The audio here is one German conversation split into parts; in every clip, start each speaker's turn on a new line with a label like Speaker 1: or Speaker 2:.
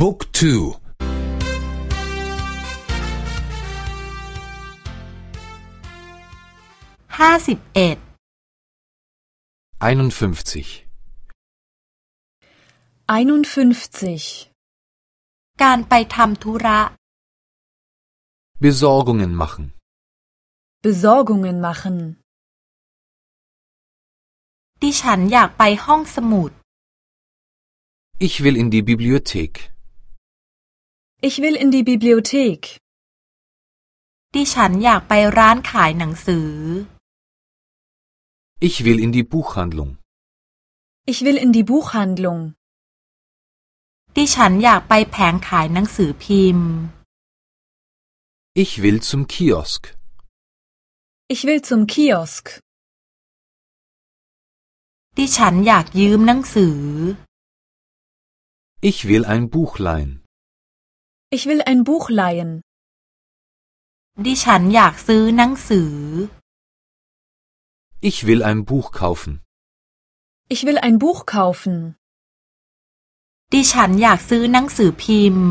Speaker 1: บุ๊กทู
Speaker 2: ห้าสิบเอ็ด
Speaker 1: 51
Speaker 3: 51.
Speaker 2: การไปทำธุระ
Speaker 1: Besorgungen machen
Speaker 3: Besorgungen machen.
Speaker 2: ดิฉันอยากไปห้องสมุด
Speaker 1: Ich will in die Bibliothek
Speaker 3: Ich will in die Bibliothek.
Speaker 2: ดิฉันอยากไปร้านขายหนังสือ
Speaker 1: Ich will in die Buchhandlung
Speaker 3: Ich will in die Buchhandlung.
Speaker 2: ดิฉันอยากไปแผงขายหนังสือพิมพ์
Speaker 1: Ich will zum Kiosk
Speaker 3: Ich will zum Kiosk.
Speaker 2: ดิฉันอยากยืมหนังสือ
Speaker 1: Ich will ein Buch leihen
Speaker 3: Ich will ein Buch leihen.
Speaker 2: ดิฉันอยากซื้อหนังสือ
Speaker 1: Ich will ein Buch kaufen
Speaker 3: Ich will ein Buch kaufen.
Speaker 2: ดิฉันอยากซื้อหนังสือพิมพ์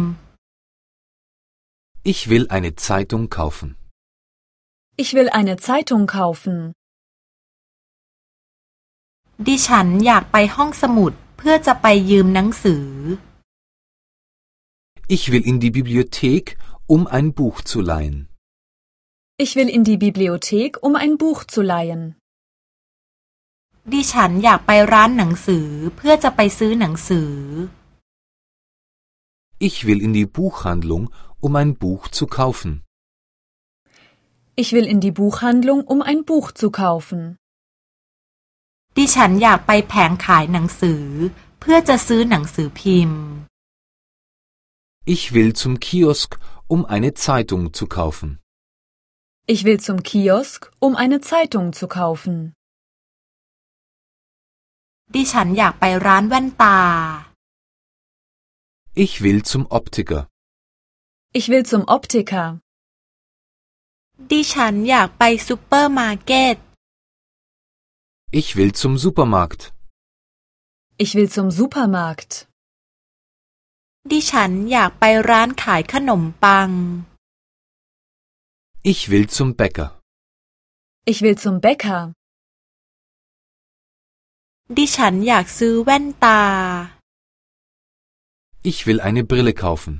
Speaker 1: Ich will eine Zeitung kaufen
Speaker 3: Ich will eine Zeitung kaufen.
Speaker 2: ดิฉันอยากไปห้องสมุดเพื่อจะไปยืมหนังสือ
Speaker 1: Ich will in die Bibliothek, um ein Buch zu leihen
Speaker 3: Ich will in die Bibliothek, um ein Buch zu leihen.
Speaker 2: ดิฉันอยากไปร้านหนังสือเพื่อจะไปซื้อหนังสือ
Speaker 1: Ich will in die Buchhandlung, um ein Buch zu kaufen
Speaker 3: Ich will in die Buchhandlung, um ein Buch zu kaufen.
Speaker 2: ดิฉันอยากไปแผงขายหนังสือ เพื่อจะซื้อหนังสือพิมพ์
Speaker 1: Ich will zum Kiosk, um eine Zeitung zu kaufen
Speaker 3: Ich will zum Kiosk, um eine Zeitung zu kaufen.
Speaker 2: ดิฉันอยากไปร้านแว่นตา
Speaker 1: Ich will zum Optiker
Speaker 3: Ich will zum Optiker.
Speaker 2: ดิฉันอยากไปซูเปอร์มาร์เก็ต
Speaker 1: Ich will zum Supermarkt
Speaker 3: Ich will zum Supermarkt.
Speaker 2: ดิฉันอยากไปร้านขายขนมปัง
Speaker 1: Ich will zum Bäcker
Speaker 3: Ich will zum Bäcker.
Speaker 2: ดิฉันอยากซื้อแว่นตา
Speaker 1: Ich will eine Brille kaufen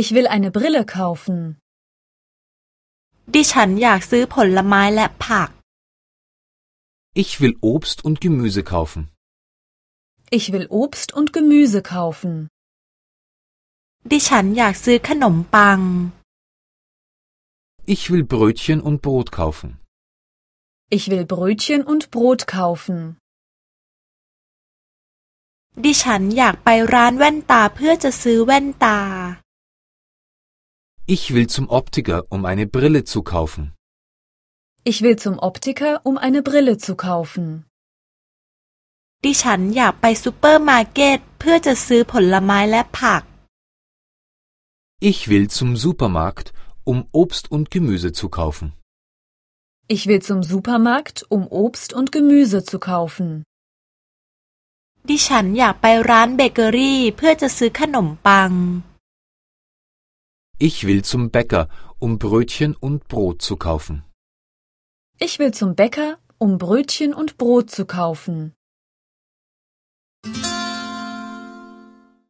Speaker 3: Ich will eine Brille kaufen.
Speaker 2: ดิฉันอยากซื้อผลไม้และผัก
Speaker 1: Ich will Obst und Gemüse kaufen
Speaker 3: Ich will Obst und Gemüse kaufen.
Speaker 2: ดิฉันอยากซื้อขนมปัง
Speaker 1: Ich will Brötchen und Brot kaufen
Speaker 3: Ich will Brötchen und Brot kaufen.
Speaker 2: ดิฉันอยากไปร้านแว่นตาเพื่อจะซื้อแว่นตา
Speaker 1: Ich will zum Optiker, um eine Brille zu kaufen
Speaker 3: Ich will zum Optiker, um eine Brille zu kaufen.
Speaker 2: ดิฉันอยากไปซูเปอร์มาร์เก็ตเพื่อจะซื้อผลไม้และผัก
Speaker 1: Ich will zum Supermarkt, um Obst und Gemüse zu kaufen
Speaker 3: Ich will zum Supermarkt, um Obst und Gemüse zu kaufen.
Speaker 2: ดิฉันอยากไปร้านเบเกอรี่เพื่อจะซื้อขนมปัง
Speaker 1: Ich will zum Bäcker, um Brötchen und Brot zu kaufen
Speaker 3: Ich will zum Bäcker, um Brötchen und Brot zu kaufen.